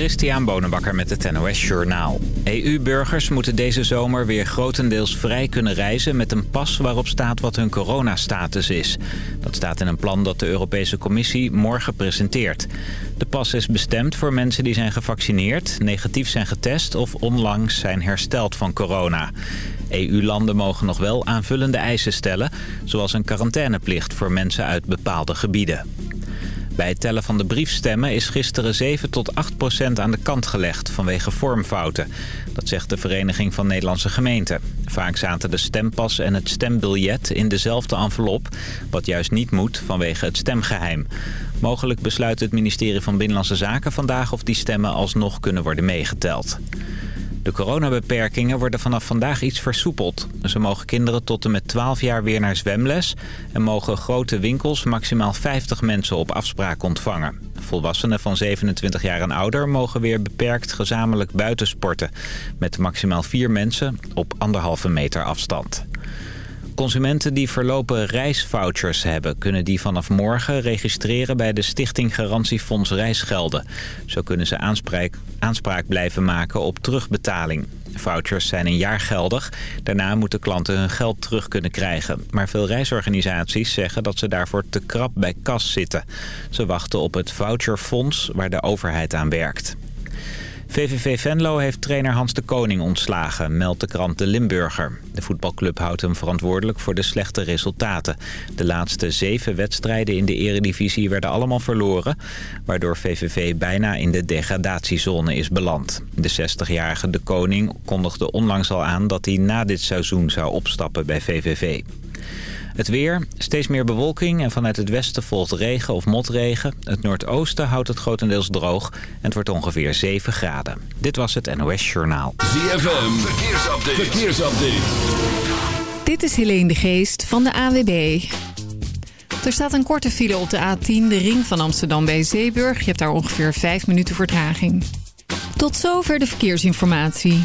Christian Bonenbakker met het NOS Journaal. EU-burgers moeten deze zomer weer grotendeels vrij kunnen reizen... met een pas waarop staat wat hun coronastatus is. Dat staat in een plan dat de Europese Commissie morgen presenteert. De pas is bestemd voor mensen die zijn gevaccineerd, negatief zijn getest... of onlangs zijn hersteld van corona. EU-landen mogen nog wel aanvullende eisen stellen... zoals een quarantaineplicht voor mensen uit bepaalde gebieden. Bij het tellen van de briefstemmen is gisteren 7 tot 8 procent aan de kant gelegd vanwege vormfouten. Dat zegt de Vereniging van Nederlandse Gemeenten. Vaak zaten de stempas en het stembiljet in dezelfde envelop, wat juist niet moet vanwege het stemgeheim. Mogelijk besluit het ministerie van Binnenlandse Zaken vandaag of die stemmen alsnog kunnen worden meegeteld. De coronabeperkingen worden vanaf vandaag iets versoepeld. Ze mogen kinderen tot en met 12 jaar weer naar zwemles... en mogen grote winkels maximaal 50 mensen op afspraak ontvangen. Volwassenen van 27 jaar en ouder mogen weer beperkt gezamenlijk buitensporten... met maximaal 4 mensen op anderhalve meter afstand. Consumenten die verlopen reisvouchers hebben... kunnen die vanaf morgen registreren bij de Stichting Garantiefonds Reisgelden. Zo kunnen ze aanspraak, aanspraak blijven maken op terugbetaling. Vouchers zijn een jaar geldig. Daarna moeten klanten hun geld terug kunnen krijgen. Maar veel reisorganisaties zeggen dat ze daarvoor te krap bij kas zitten. Ze wachten op het voucherfonds waar de overheid aan werkt. VVV Venlo heeft trainer Hans de Koning ontslagen, meldt de krant De Limburger. De voetbalclub houdt hem verantwoordelijk voor de slechte resultaten. De laatste zeven wedstrijden in de eredivisie werden allemaal verloren... waardoor VVV bijna in de degradatiezone is beland. De 60-jarige De Koning kondigde onlangs al aan dat hij na dit seizoen zou opstappen bij VVV. Het weer, steeds meer bewolking en vanuit het westen volgt regen of motregen. Het noordoosten houdt het grotendeels droog en het wordt ongeveer 7 graden. Dit was het NOS Journaal. ZFM, verkeersupdate. verkeersupdate. Dit is Helene de Geest van de AWB. Er staat een korte file op de A10, de ring van Amsterdam bij Zeeburg. Je hebt daar ongeveer 5 minuten vertraging. Tot zover de verkeersinformatie.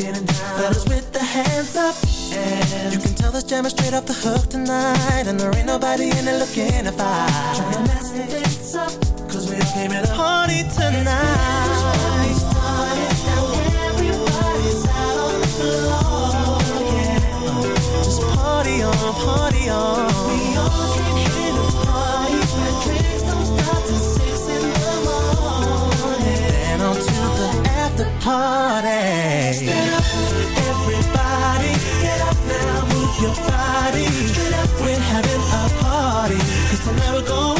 getting down. Fellas with the hands up. And you can tell this jam is straight off the hook tonight. And there ain't nobody in it looking to fight. Trying to mess this up. Cause we all came here to party tonight. This party started everybody's out on the floor. Yeah. Just party on, party on. We all party. Stand up, everybody. Get up now, move your body. We're having a party. Cause I'm never going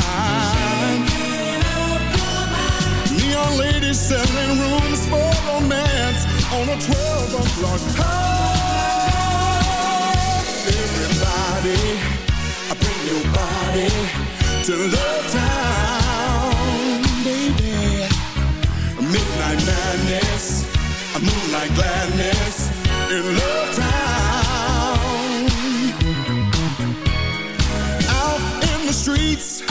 selling rooms for romance on a 12 o'clock high. Everybody, bring your body to Love Town, baby. Midnight madness, a moonlight gladness in Love Town. Out in the streets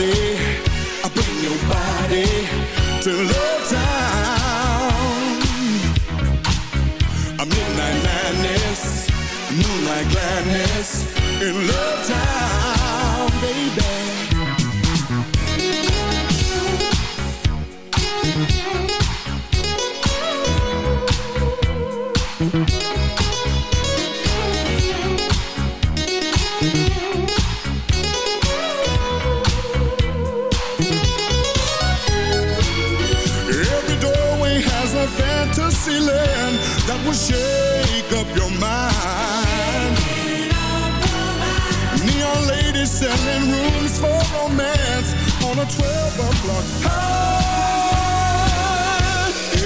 I bring your body to Love Town. Midnight madness, moonlight in Love Town, baby.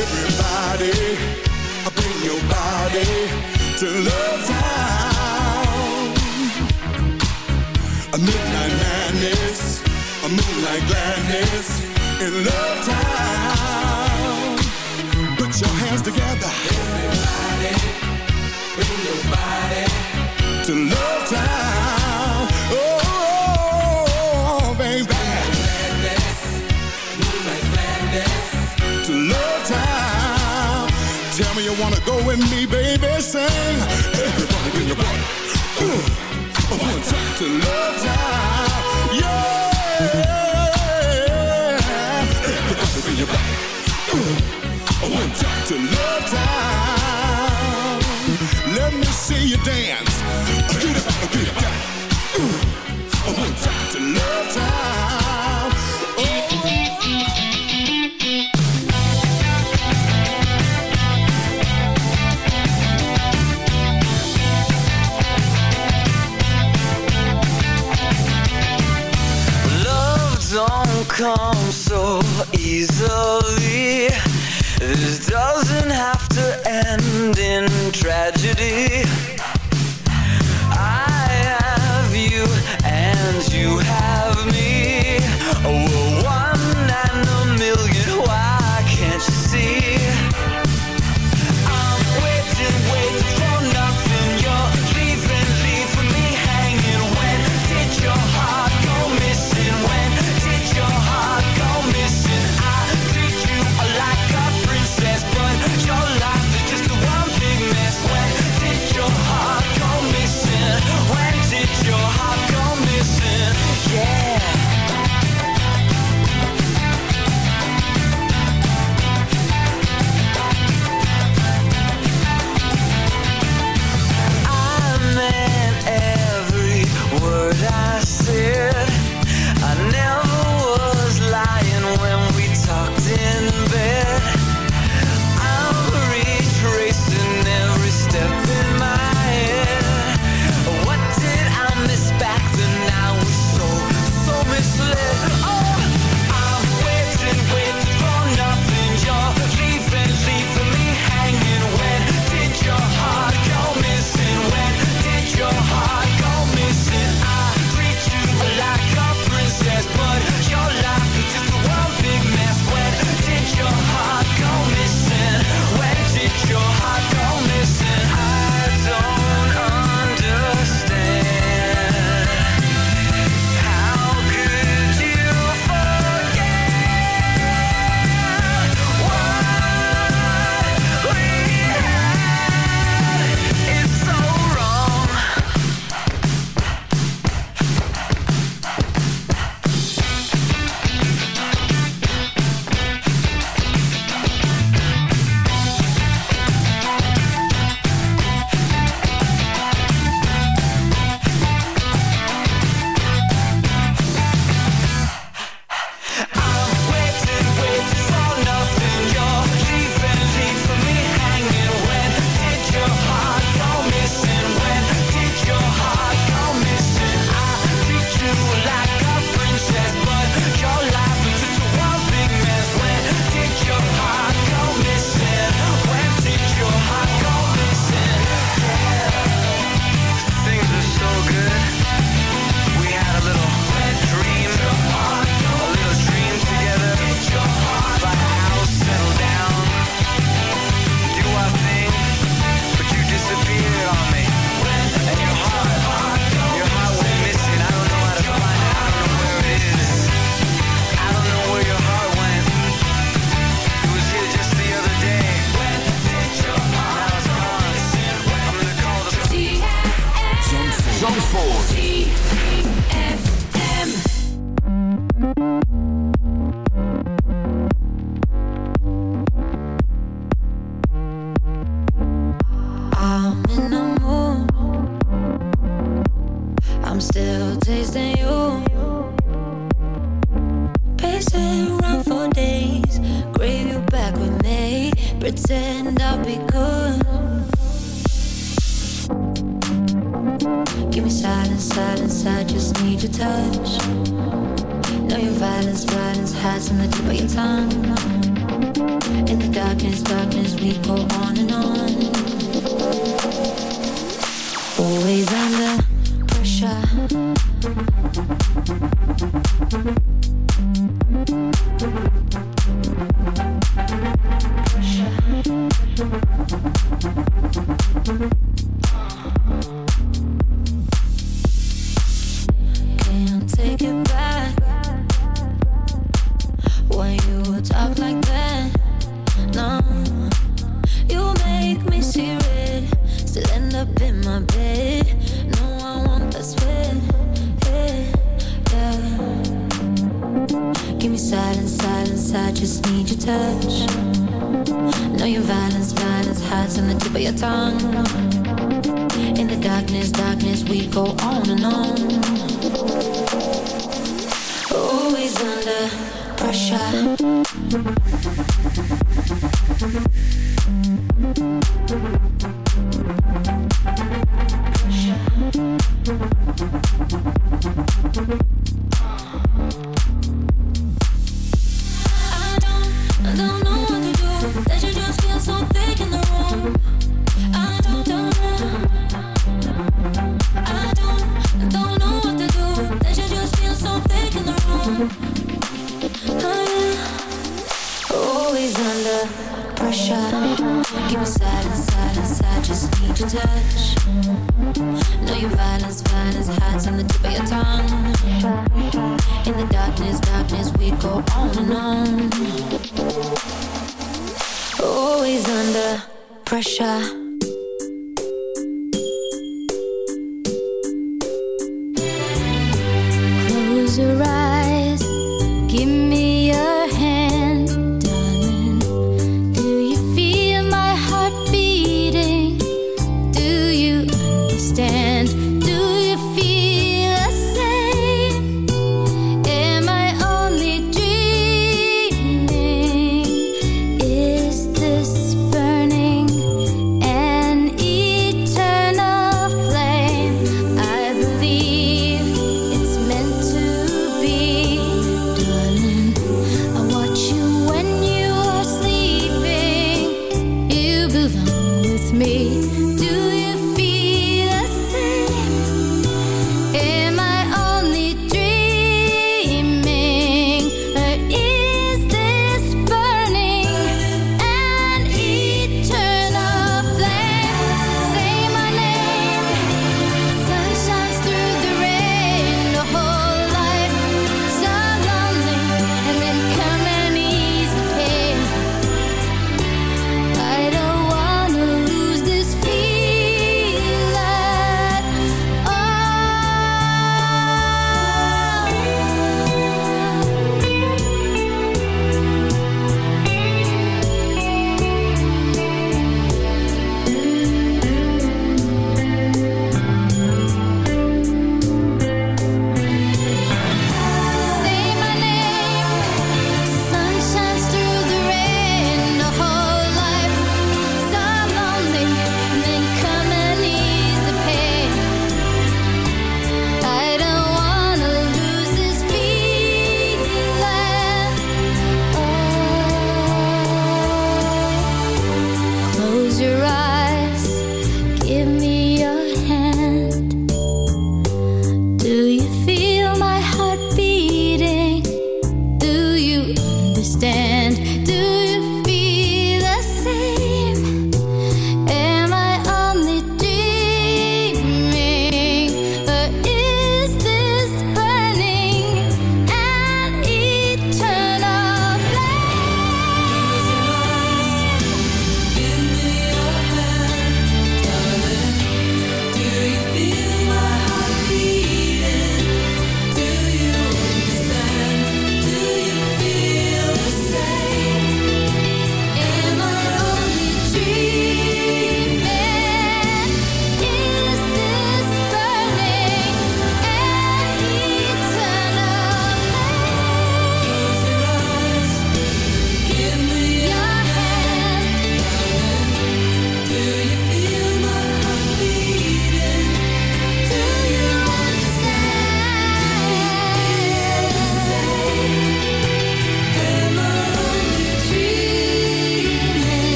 Everybody, bring your body to Love Town. A midnight madness, a moonlight gladness in Love Town. Put your hands together. Everybody, bring your body to Love Town. Me you wanna go with me, baby. Sing. Everybody, bring your body. Uh, Ooh. One time to Love Town. Yeah. Everybody, bring your body. Uh, Ooh. One time to Love Town. Let me see you dance. Get up, get up, diesel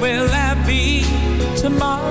will I be tomorrow?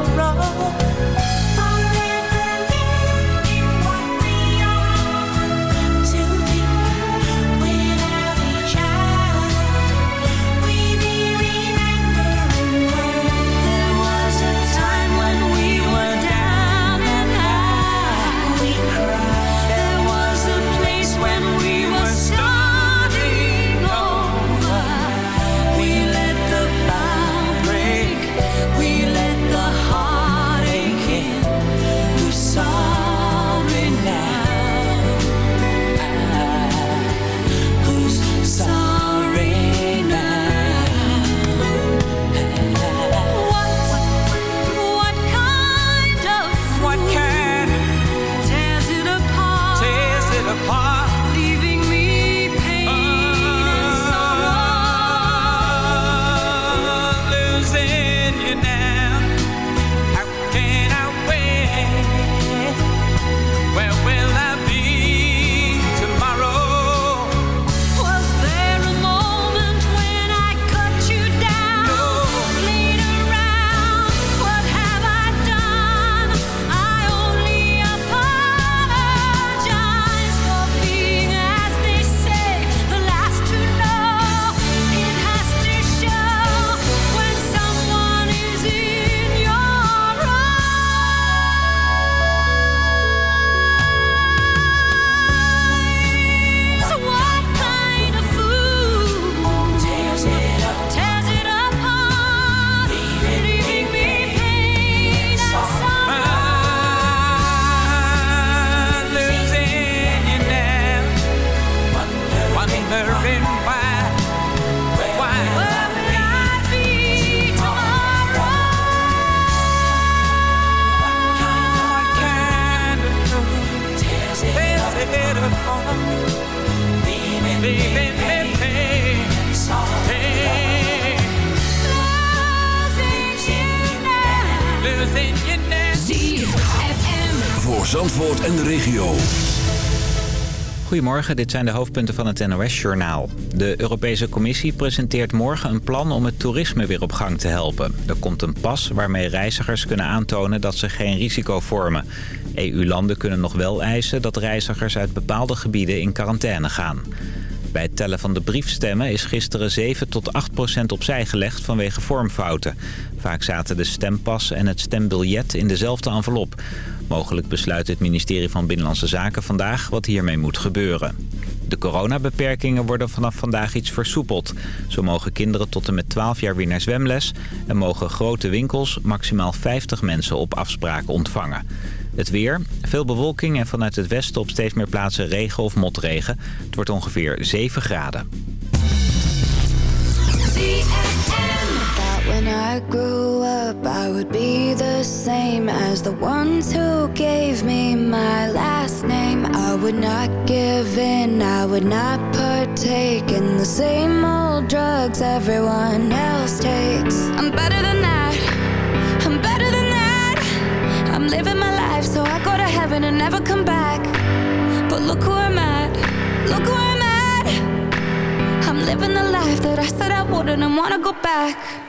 Goedemorgen, dit zijn de hoofdpunten van het NOS-journaal. De Europese Commissie presenteert morgen een plan om het toerisme weer op gang te helpen. Er komt een pas waarmee reizigers kunnen aantonen dat ze geen risico vormen. EU-landen kunnen nog wel eisen dat reizigers uit bepaalde gebieden in quarantaine gaan. Bij het tellen van de briefstemmen is gisteren 7 tot 8 procent opzij gelegd vanwege vormfouten. Vaak zaten de stempas en het stembiljet in dezelfde envelop. Mogelijk besluit het ministerie van Binnenlandse Zaken vandaag wat hiermee moet gebeuren. De coronabeperkingen worden vanaf vandaag iets versoepeld. Zo mogen kinderen tot en met 12 jaar weer naar zwemles... en mogen grote winkels maximaal 50 mensen op afspraak ontvangen. Het weer, veel bewolking en vanuit het westen op steeds meer plaatsen regen of motregen. Het wordt ongeveer 7 graden. When I grew up I would be the same as the ones who gave me my last name. I would not give in, I would not partake in the same old drugs everyone else takes. I'm better than that, heaven and never come back. But look who I'm at, look who I'm at. I'm living the life that I said I wouldn't and wanna go back.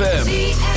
ZFM.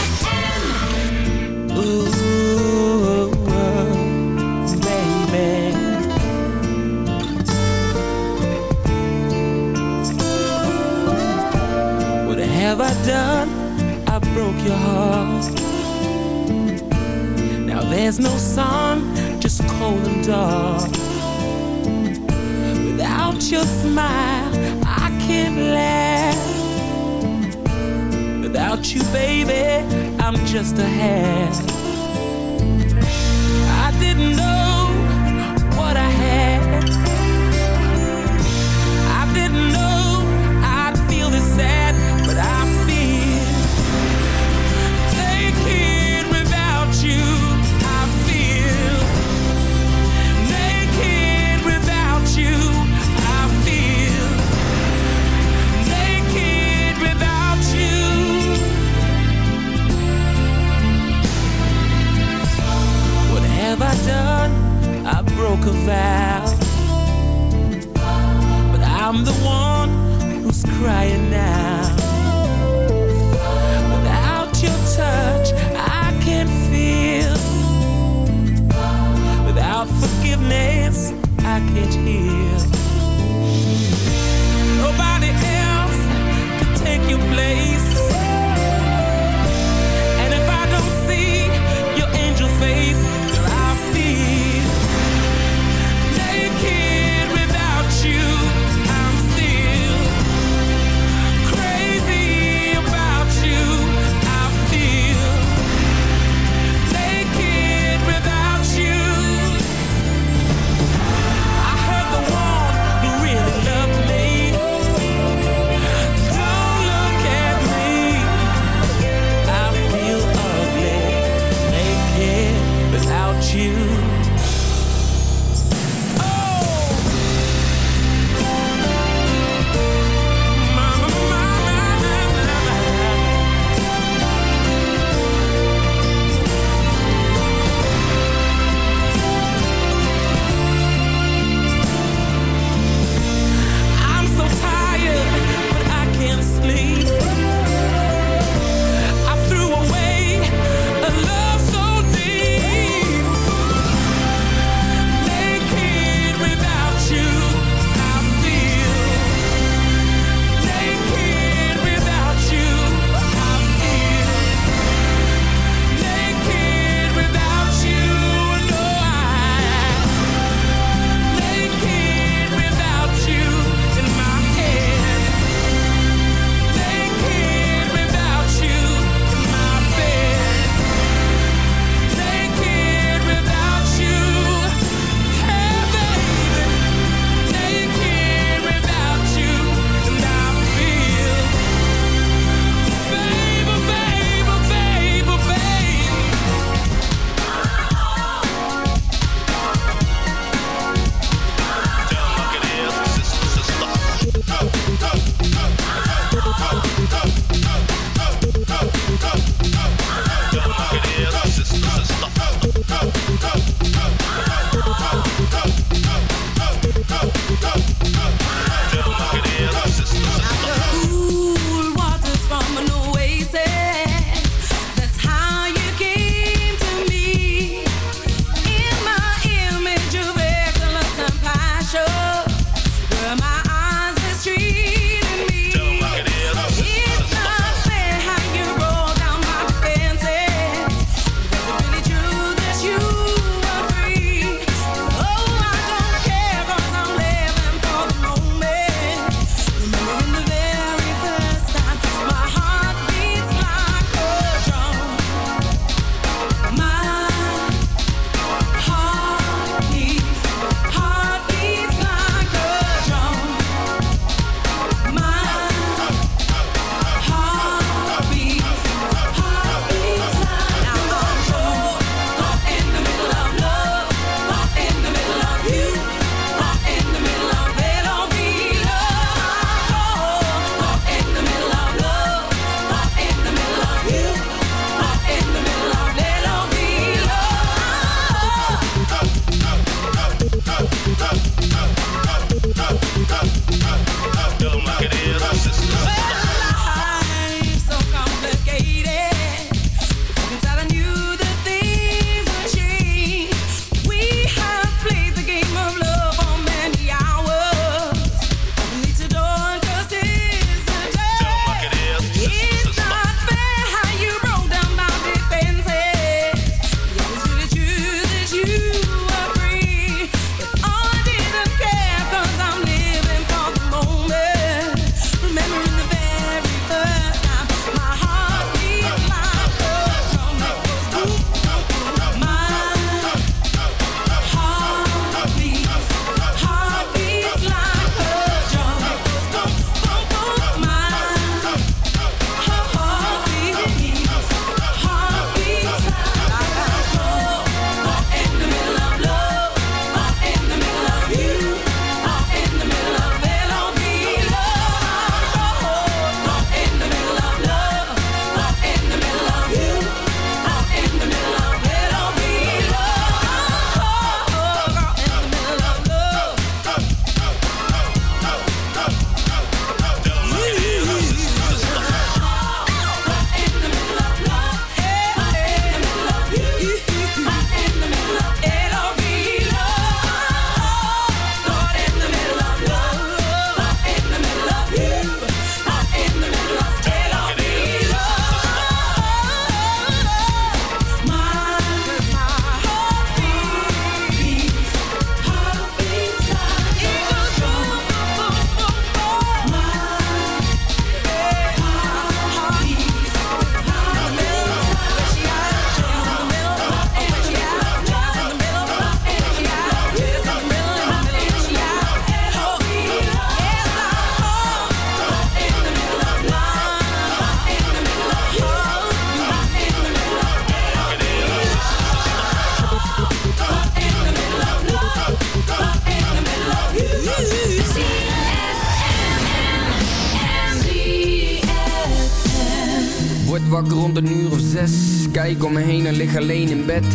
Bed.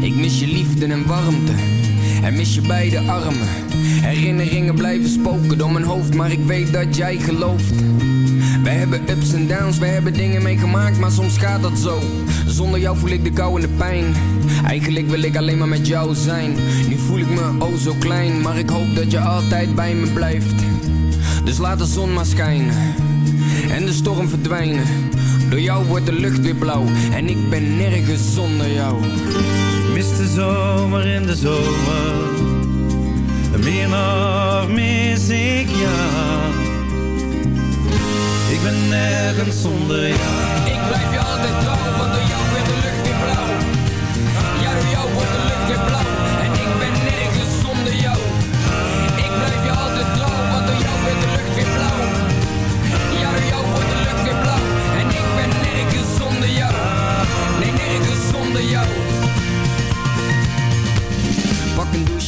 Ik mis je liefde en warmte. En mis je beide armen. Herinneringen blijven spoken door mijn hoofd, maar ik weet dat jij gelooft. We hebben ups en downs, we hebben dingen meegemaakt, maar soms gaat dat zo. Zonder jou voel ik de kou en de pijn. Eigenlijk wil ik alleen maar met jou zijn. Nu voel ik me oh zo klein, maar ik hoop dat je altijd bij me blijft. Dus laat de zon maar schijnen en de storm verdwijnen. Door jou wordt de lucht weer blauw en ik ben nergens zonder jou. Mis de zomer in de zomer. Meer nog mis ik jou. Ik ben nergens zonder jou. Ik blijf je altijd trouw,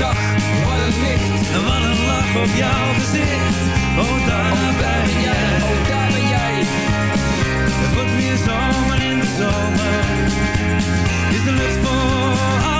Dag, wat een licht. En wat een lach op jouw gezicht. Oh, daar ben jij, oh, daar ben jij. Het wordt weer zomer in de zomer. Is de lucht voor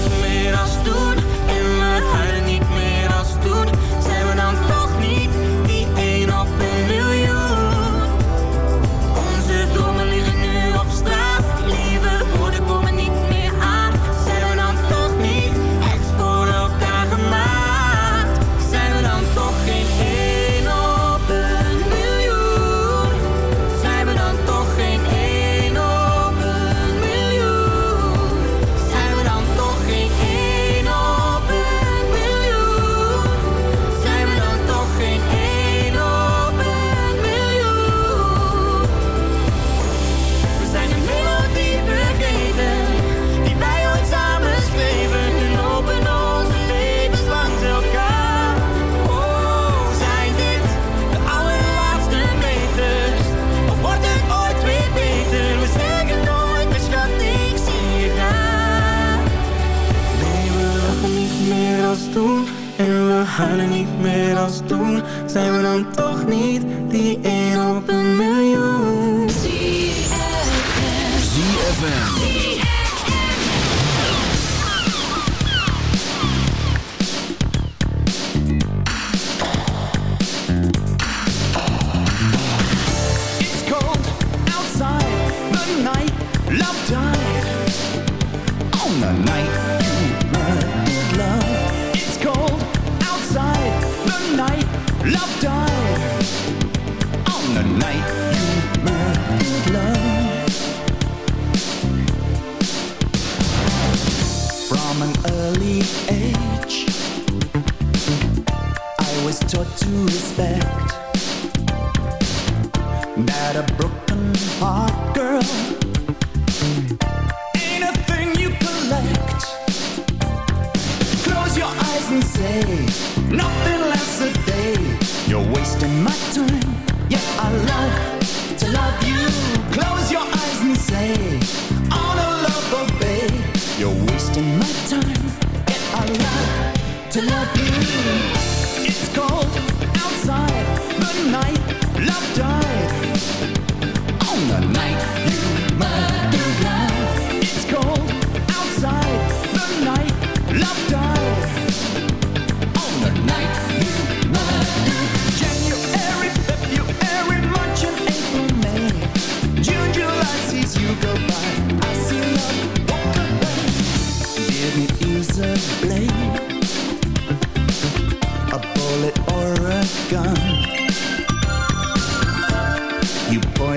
En we huilen niet meer als toen. Zijn we dan toch niet die één op een miljoen? ZFM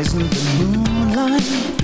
Isn't the moonlight.